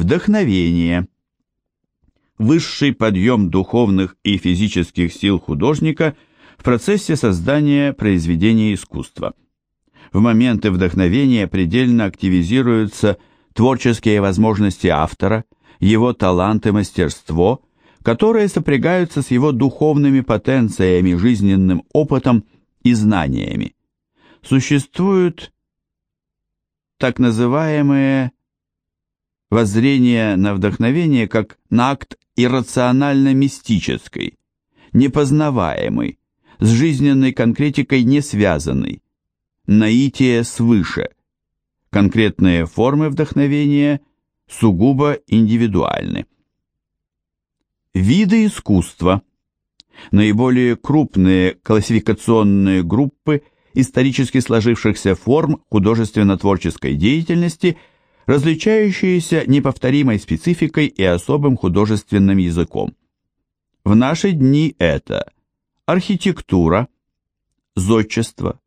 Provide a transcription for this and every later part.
Вдохновение. Высший подъем духовных и физических сил художника в процессе создания произведения искусства. В моменты вдохновения предельно активизируются творческие возможности автора, его талант и мастерство, которые сопрягаются с его духовными потенциями, жизненным опытом и знаниями. Существуют так называемые воззрения на вдохновение как на акт иррационально-мистической, непознаваемый, с жизненной конкретикой не связанный, наитие свыше. Конкретные формы вдохновения сугубо индивидуальны. Виды искусства. Наиболее крупные классификационные группы исторически сложившихся форм художественно-творческой деятельности – различающиеся неповторимой спецификой и особым художественным языком. В наши дни это архитектура, зодчество,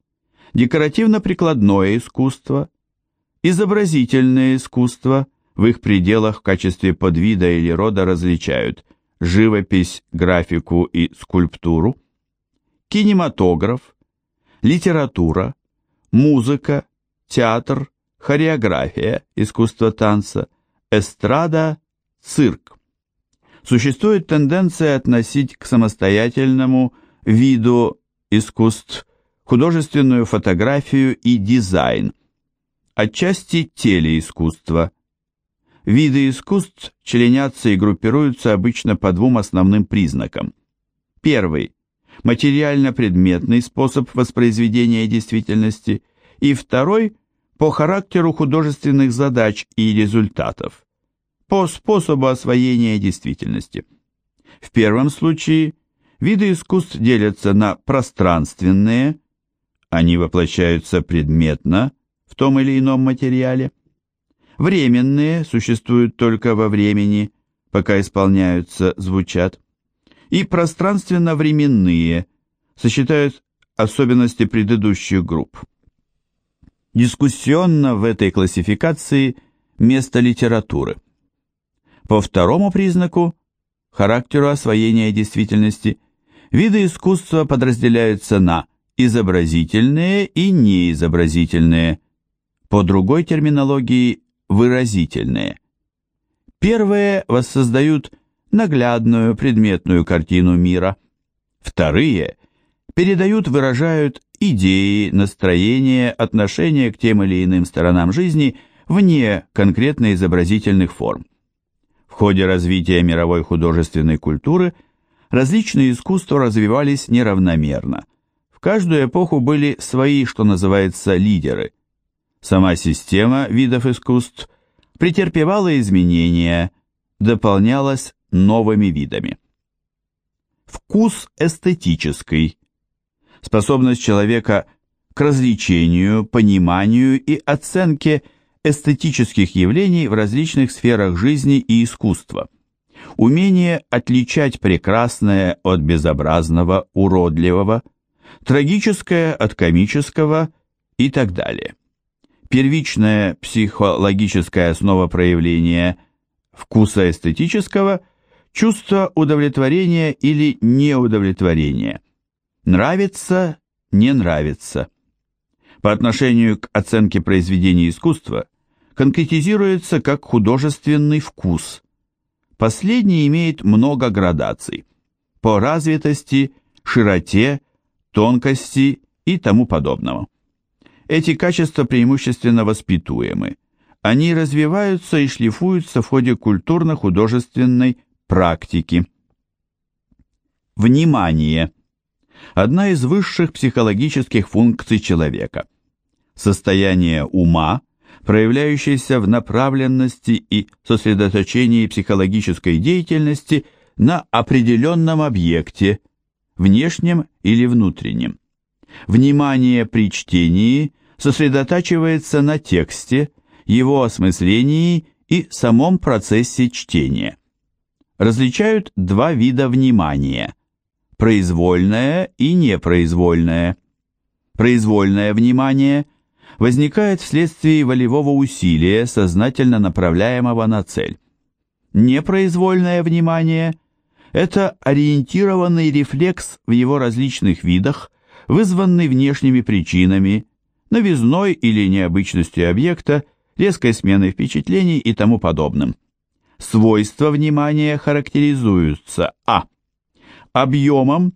декоративно-прикладное искусство, изобразительное искусство, в их пределах в качестве подвида или рода различают живопись, графику и скульптуру, кинематограф, литература, музыка, театр, хореография, искусство танца, эстрада, цирк. Существует тенденция относить к самостоятельному виду искусств художественную фотографию и дизайн, отчасти телеискусство. Виды искусств членятся и группируются обычно по двум основным признакам. Первый – материально-предметный способ воспроизведения действительности, и второй – по характеру художественных задач и результатов, по способу освоения действительности. В первом случае виды искусств делятся на пространственные, они воплощаются предметно в том или ином материале, временные существуют только во времени, пока исполняются, звучат, и пространственно-временные сочетают особенности предыдущих групп. Дискуссионно в этой классификации место литературы. По второму признаку, характеру освоения действительности, виды искусства подразделяются на изобразительные и неизобразительные, по другой терминологии выразительные. Первые воссоздают наглядную предметную картину мира, вторые передают, выражают идеи, настроения, отношения к тем или иным сторонам жизни вне конкретно изобразительных форм. В ходе развития мировой художественной культуры различные искусства развивались неравномерно. В каждую эпоху были свои, что называется, лидеры. Сама система видов искусств претерпевала изменения, дополнялась новыми видами. Вкус эстетический – способность человека к развлечению, пониманию и оценке эстетических явлений в различных сферах жизни и искусства, умение отличать прекрасное от безобразного, уродливого, трагическое от комического и так далее. Первичная психологическая основа проявления вкуса эстетического – чувство удовлетворения или неудовлетворения – Нравится, не нравится. По отношению к оценке произведений искусства конкретизируется как художественный вкус. Последний имеет много градаций по развитости, широте, тонкости и тому подобного. Эти качества преимущественно воспитуемы. Они развиваются и шлифуются в ходе культурно-художественной практики. Внимание! Одна из высших психологических функций человека. Состояние ума, проявляющееся в направленности и сосредоточении психологической деятельности на определенном объекте, внешнем или внутреннем. Внимание при чтении сосредотачивается на тексте, его осмыслении и самом процессе чтения. Различают два вида внимания – произвольное и непроизвольное. Произвольное внимание возникает вследствие волевого усилия, сознательно направляемого на цель. Непроизвольное внимание – это ориентированный рефлекс в его различных видах, вызванный внешними причинами, новизной или необычностью объекта, резкой сменой впечатлений и тому подобным. Свойства внимания характеризуются а. Объемом,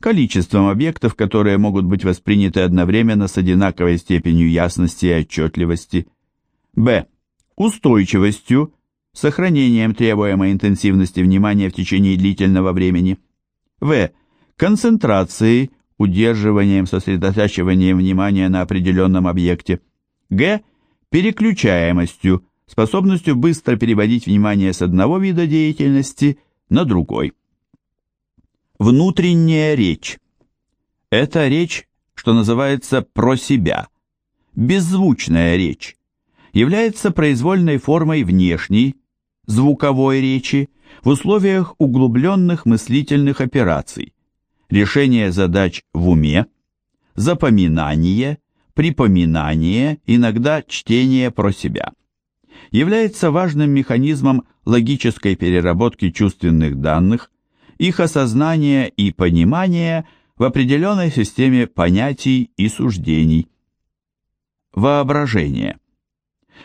количеством объектов, которые могут быть восприняты одновременно с одинаковой степенью ясности и отчетливости. б. Устойчивостью, сохранением требуемой интенсивности внимания в течение длительного времени. в. Концентрацией, удерживанием, сосредотачиванием внимания на определенном объекте. г. Переключаемостью, способностью быстро переводить внимание с одного вида деятельности на другой. Внутренняя речь. Это речь, что называется про себя. Беззвучная речь. Является произвольной формой внешней, звуковой речи в условиях углубленных мыслительных операций, решение задач в уме, запоминание, припоминание, иногда чтение про себя. Является важным механизмом логической переработки чувственных данных, их осознания и понимания в определенной системе понятий и суждений. Воображение.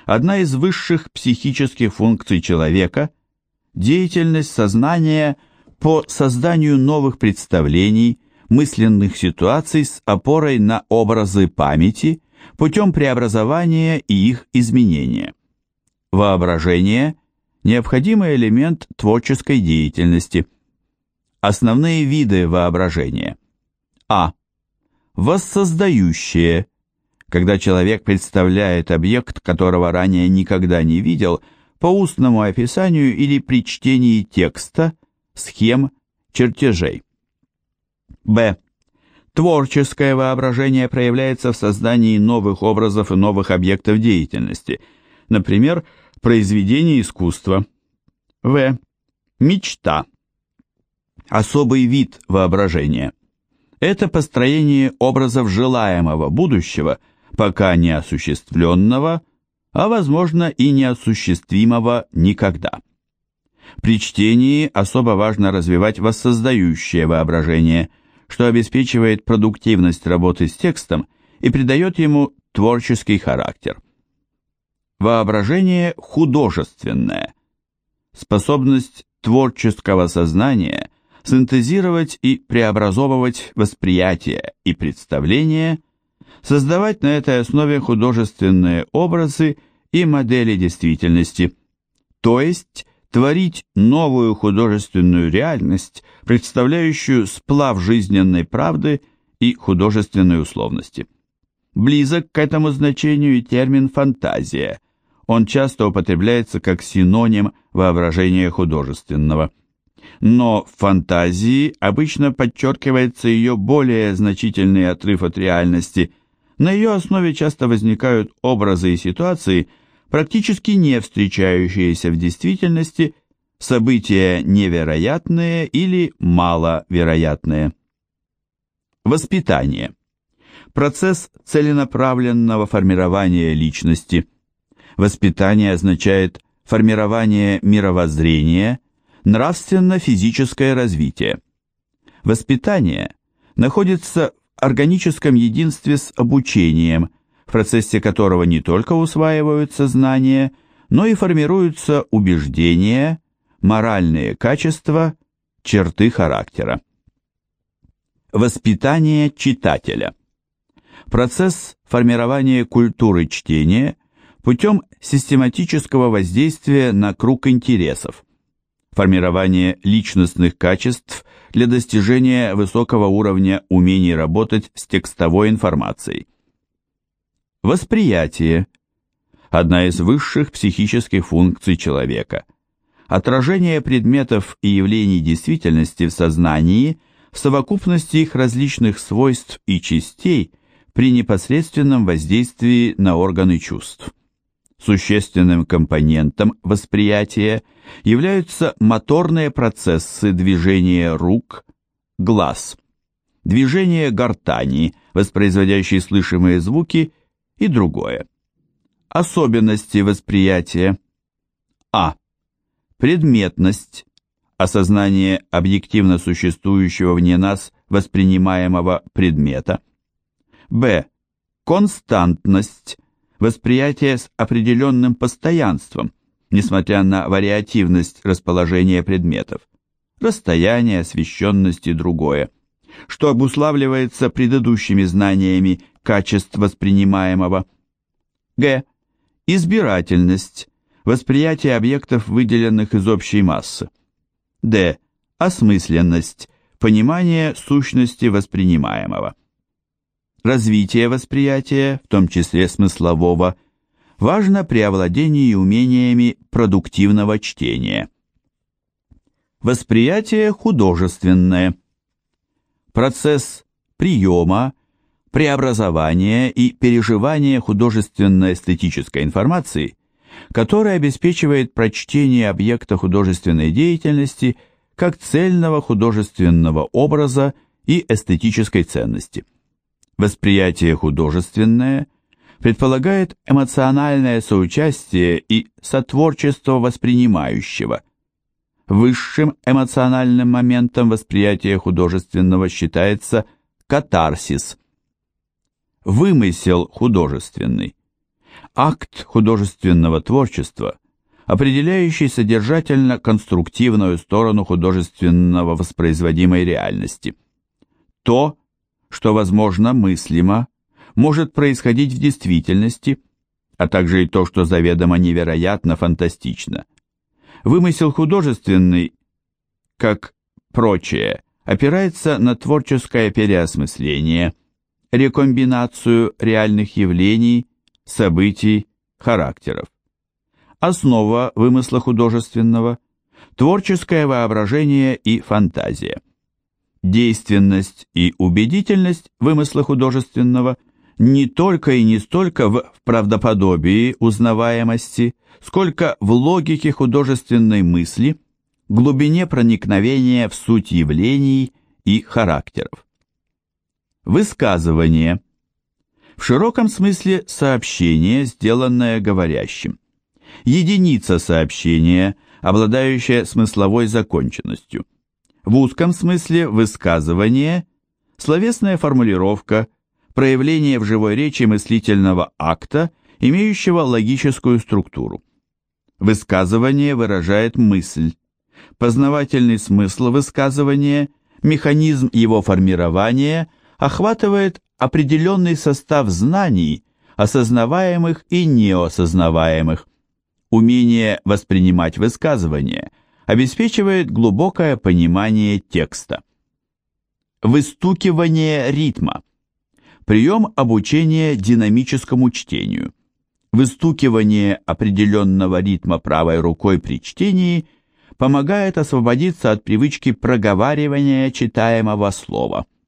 Одна из высших психических функций человека – деятельность сознания по созданию новых представлений, мысленных ситуаций с опорой на образы памяти путем преобразования и их изменения. Воображение – необходимый элемент творческой деятельности – Основные виды воображения. А. Воссоздающее, когда человек представляет объект, которого ранее никогда не видел, по устному описанию или при чтении текста, схем, чертежей. Б. Творческое воображение проявляется в создании новых образов и новых объектов деятельности, например, произведений искусства. В. Мечта особый вид воображения. Это построение образов желаемого будущего, пока не осуществленного, а возможно и неосуществимого никогда. При чтении особо важно развивать воссоздающее воображение, что обеспечивает продуктивность работы с текстом и придает ему творческий характер. Воображение художественное. Способность творческого сознания синтезировать и преобразовывать восприятие и представление, создавать на этой основе художественные образы и модели действительности, то есть творить новую художественную реальность, представляющую сплав жизненной правды и художественной условности. Близок к этому значению и термин «фантазия», он часто употребляется как синоним воображения художественного – но в фантазии обычно подчеркивается ее более значительный отрыв от реальности. На ее основе часто возникают образы и ситуации, практически не встречающиеся в действительности, события невероятные или маловероятные. Воспитание. Процесс целенаправленного формирования личности. Воспитание означает формирование мировоззрения – Нравственно-физическое развитие. Воспитание находится в органическом единстве с обучением, в процессе которого не только усваиваются знания, но и формируются убеждения, моральные качества, черты характера. Воспитание читателя. Процесс формирования культуры чтения путем систематического воздействия на круг интересов формирование личностных качеств для достижения высокого уровня умений работать с текстовой информацией. Восприятие – одна из высших психических функций человека. Отражение предметов и явлений действительности в сознании в совокупности их различных свойств и частей при непосредственном воздействии на органы чувств. Существенным компонентом восприятия являются моторные процессы движения рук, глаз, движение гортани, воспроизводящие слышимые звуки и другое. Особенности восприятия. А. Предметность, осознание объективно существующего вне нас воспринимаемого предмета. Б. Константность, восприятие с определенным постоянством, несмотря на вариативность расположения предметов, расстояние, освещенность и другое, что обуславливается предыдущими знаниями качеств воспринимаемого. Г. Избирательность, восприятие объектов, выделенных из общей массы. Д. Осмысленность, понимание сущности воспринимаемого. Развитие восприятия, в том числе смыслового, важно при овладении умениями продуктивного чтения. Восприятие художественное. Процесс приема, преобразования и переживания художественно-эстетической информации, который обеспечивает прочтение объекта художественной деятельности как цельного художественного образа и эстетической ценности. Восприятие художественное предполагает эмоциональное соучастие и сотворчество воспринимающего. Высшим эмоциональным моментом восприятия художественного считается катарсис. Вымысел художественный. Акт художественного творчества, определяющий содержательно-конструктивную сторону художественного воспроизводимой реальности. То, что, возможно, мыслимо, может происходить в действительности, а также и то, что заведомо невероятно фантастично. Вымысел художественный, как прочее, опирается на творческое переосмысление, рекомбинацию реальных явлений, событий, характеров. Основа вымысла художественного – творческое воображение и фантазия. Действенность и убедительность вымысла художественного не только и не столько в правдоподобии узнаваемости, сколько в логике художественной мысли, глубине проникновения в суть явлений и характеров. Высказывание. В широком смысле сообщение, сделанное говорящим. Единица сообщения, обладающая смысловой законченностью – в узком смысле высказывание, словесная формулировка, проявление в живой речи мыслительного акта, имеющего логическую структуру. Высказывание выражает мысль. Познавательный смысл высказывания, механизм его формирования охватывает определенный состав знаний, осознаваемых и неосознаваемых. Умение воспринимать высказывание – обеспечивает глубокое понимание текста. Выстукивание ритма. Прием обучения динамическому чтению. Выстукивание определенного ритма правой рукой при чтении помогает освободиться от привычки проговаривания читаемого слова –